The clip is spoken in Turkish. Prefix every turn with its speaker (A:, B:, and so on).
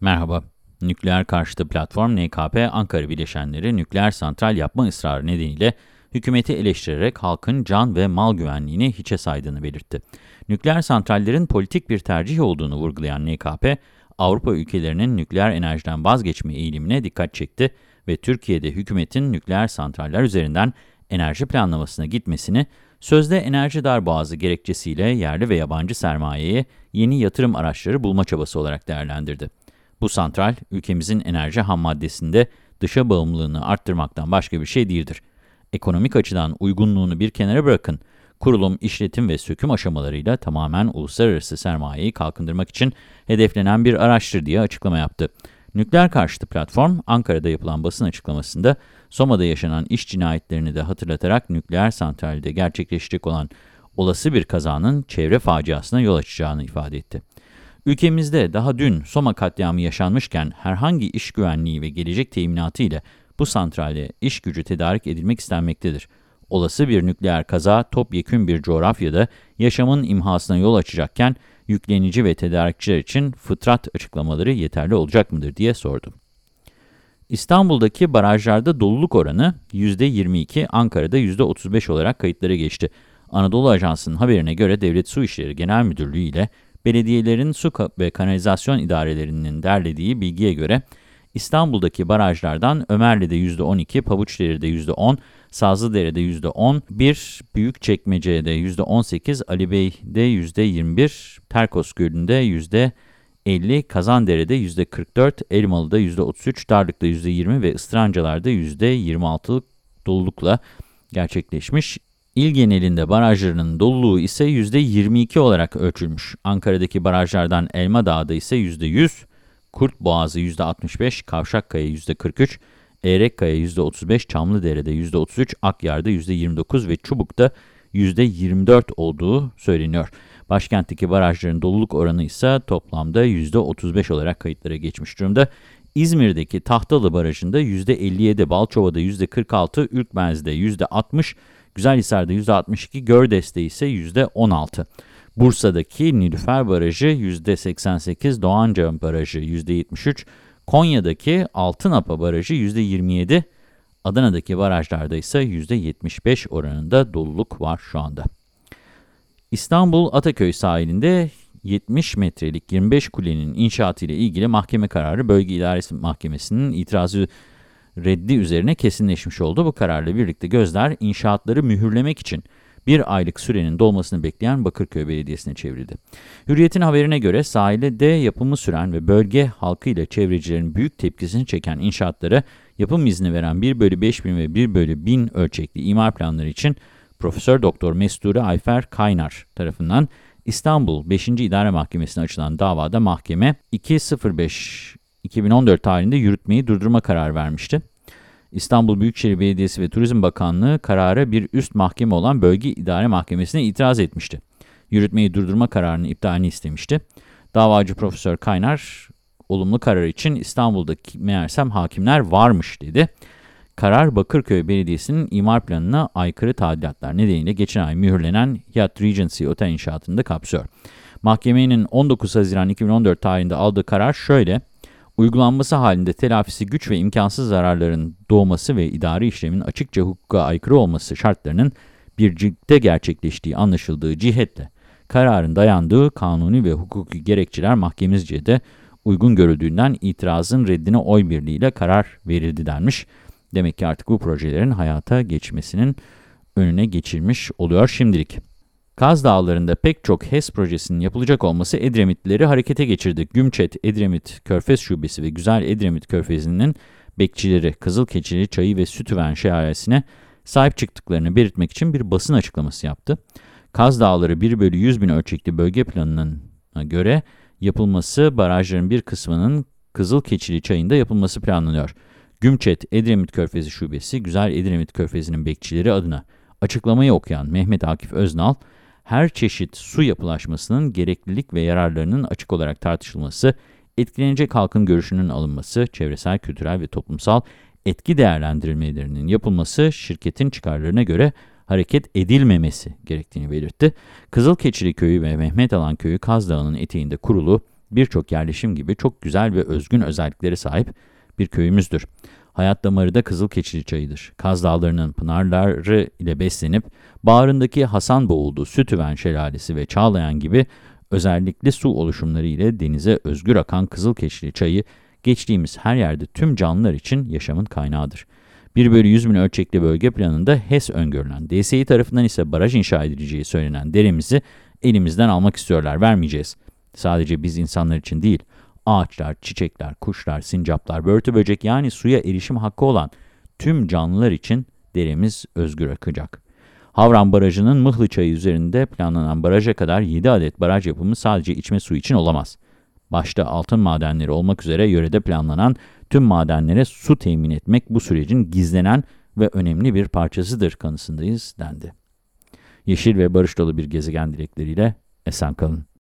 A: Merhaba. Nükleer karşıtı platform NKP Ankara bileşenleri nükleer santral yapma ısrarı nedeniyle hükümeti eleştirerek halkın can ve mal güvenliğini hiçe saydığını belirtti. Nükleer santrallerin politik bir tercih olduğunu vurgulayan NKP, Avrupa ülkelerinin nükleer enerjiden vazgeçme eğilimine dikkat çekti ve Türkiye'de hükümetin nükleer santraller üzerinden enerji planlamasına gitmesini, sözde enerji darboğazı gerekçesiyle yerli ve yabancı sermayeye yeni yatırım araçları bulma çabası olarak değerlendirdi. Bu santral, ülkemizin enerji ham maddesinde dışa bağımlılığını arttırmaktan başka bir şey değildir. Ekonomik açıdan uygunluğunu bir kenara bırakın, kurulum, işletim ve söküm aşamalarıyla tamamen uluslararası sermayeyi kalkındırmak için hedeflenen bir araçtır diye açıklama yaptı. Nükleer karşıtı platform, Ankara'da yapılan basın açıklamasında, Soma'da yaşanan iş cinayetlerini de hatırlatarak nükleer santralde gerçekleşecek olan olası bir kazanın çevre faciasına yol açacağını ifade etti. Ülkemizde daha dün Soma katliamı yaşanmışken herhangi iş güvenliği ve gelecek teminatı ile bu santrale iş gücü tedarik edilmek istenmektedir. Olası bir nükleer kaza topyekün bir coğrafyada yaşamın imhasına yol açacakken yüklenici ve tedarikçiler için fıtrat açıklamaları yeterli olacak mıdır diye sordum. İstanbul'daki barajlarda doluluk oranı %22, Ankara'da %35 olarak kayıtlara geçti. Anadolu Ajansı'nın haberine göre Devlet Su İşleri Genel Müdürlüğü ile belediyelerin su ve kanalizasyon idarelerinin derlediği bilgiye göre İstanbul'daki barajlardan Ömerli'de %12, Pabuçderi'de %10, Sazlıdere'de %10, bir Büyükçekmece'de %18, Ali Bey'de %21, Terkos Gölü'nde %50, Kazandere'de %44, Elmalı'da %33, Darlık'ta %20 ve Istırancalar'da %26'lık dolulukla gerçekleşmiş. İl genelinde barajlarının doluluğu ise %22 olarak ölçülmüş. Ankara'daki barajlardan Elma Dağı'da ise %100, Kurt Boğazı %65, Kavşakkaya %43, Erekkaya %35, Çamlıdere'de %33, Akyar'da %29 ve Çubuk'ta %24 olduğu söyleniyor. Başkentteki barajların doluluk oranı ise toplamda %35 olarak kayıtlara geçmiş durumda. İzmir'deki Tahtalı Barajı'nda %57, Balçova'da %46, Ürkmez'de %60, Güzelhisar'da %62, Gördes'te ise %16. Bursa'daki Nilüfer Barajı %88, Doğanca Barajı %73, Konya'daki Altınapa Barajı %27, Adana'daki barajlarda ise %75 oranında doluluk var şu anda. İstanbul Ataköy sahilinde 70 metrelik 25 kulenin inşaatı ile ilgili mahkeme kararı Bölge İdaresi Mahkemesi'nin itirazı reddi üzerine kesinleşmiş oldu. Bu kararla birlikte gözler inşaatları mühürlemek için bir aylık sürenin dolmasını bekleyen Bakırköy Belediyesi'ne çevrildi. Hürriyet'in haberine göre sahilde yapımı süren ve bölge halkıyla çevrecilerin büyük tepkisini çeken inşaatlara yapım izni veren 1 bölü 5000 ve 1 bölü 1000 ölçekli imar planları için Profesör Doktor Mesture Ayfer Kaynar tarafından İstanbul 5. İdare Mahkemesi'ne açılan davada mahkeme 205 2014 tarihinde yürütmeyi durdurma kararı vermişti. İstanbul Büyükşehir Belediyesi ve Turizm Bakanlığı karara bir üst mahkeme olan Bölge İdare Mahkemesi'ne itiraz etmişti. Yürütmeyi durdurma kararının iptalini istemişti. Davacı Profesör Kaynar, olumlu karar için İstanbul'daki meğersem hakimler varmış dedi. Karar Bakırköy Belediyesi'nin imar planına aykırı tadilatlar nedeniyle geçen ay mühürlenen Hyatt Regency Otel inşaatında kapsıyor. Mahkemenin 19 Haziran 2014 tarihinde aldığı karar şöyle, Uygulanması halinde telafisi güç ve imkansız zararların doğması ve idari işlemin açıkça hukuka aykırı olması şartlarının bir ciltte gerçekleştiği anlaşıldığı cihetle kararın dayandığı kanuni ve hukuki gerekçeler mahkemizce de uygun görüldüğünden itirazın reddine oy birliğiyle karar verildi denmiş. Demek ki artık bu projelerin hayata geçmesinin önüne geçilmiş oluyor şimdilik. Kaz Dağları'nda pek çok HES projesinin yapılacak olması Edremitlileri harekete geçirdi. Gümçet, Edremit Körfez Şubesi ve Güzel Edremit Körfezi'nin bekçileri Kızılkeçili, Çayı ve Sütüven şelalesine sahip çıktıklarını belirtmek için bir basın açıklaması yaptı. Kaz Dağları 1 bölü 100 bin ölçekli bölge planının göre yapılması barajların bir kısmının Kızılkeçili Çayı'nda yapılması planlanıyor. Gümçet, Edremit Körfezi Şubesi, Güzel Edremit Körfezi'nin bekçileri adına açıklamayı okuyan Mehmet Akif Öznal, her çeşit su yapılaşmasının gereklilik ve yararlarının açık olarak tartışılması, etkilenecek halkın görüşünün alınması, çevresel, kültürel ve toplumsal etki değerlendirmelerinin yapılması, şirketin çıkarlarına göre hareket edilmemesi gerektiğini belirtti. Kızılkeçili Köyü ve Mehmet Alan Köyü Kaz Dağı'nın eteğinde kurulu birçok yerleşim gibi çok güzel ve özgün özelliklere sahip bir köyümüzdür. Hayat damarı da Kızılkeçili çayıdır. Kaz Dağları'nın pınarları ile beslenip bağrındaki Hasan Boğuldu, Sütüven Şelalesi ve Çağlayan gibi özellikle su oluşumları ile denize özgür akan Kızılkeçili çayı geçtiğimiz her yerde tüm canlılar için yaşamın kaynağıdır. 1 bölü 100 bin ölçekli bölge planında HES öngörülen, DSİ tarafından ise baraj inşa edileceği söylenen deremizi elimizden almak istiyorlar, vermeyeceğiz. Sadece biz insanlar için değil, ağaçlar, çiçekler, kuşlar, sincaplar, börtü böcek yani suya erişim hakkı olan tüm canlılar için deremiz özgür akacak. Havran Barajı'nın Mıhlı Çayı üzerinde planlanan baraja kadar 7 adet baraj yapımı sadece içme suyu için olamaz. Başta altın madenleri olmak üzere yörede planlanan tüm madenlere su temin etmek bu sürecin gizlenen ve önemli bir parçasıdır kanısındayız dendi. Yeşil ve barış dolu bir gezegen dilekleriyle esen kalın.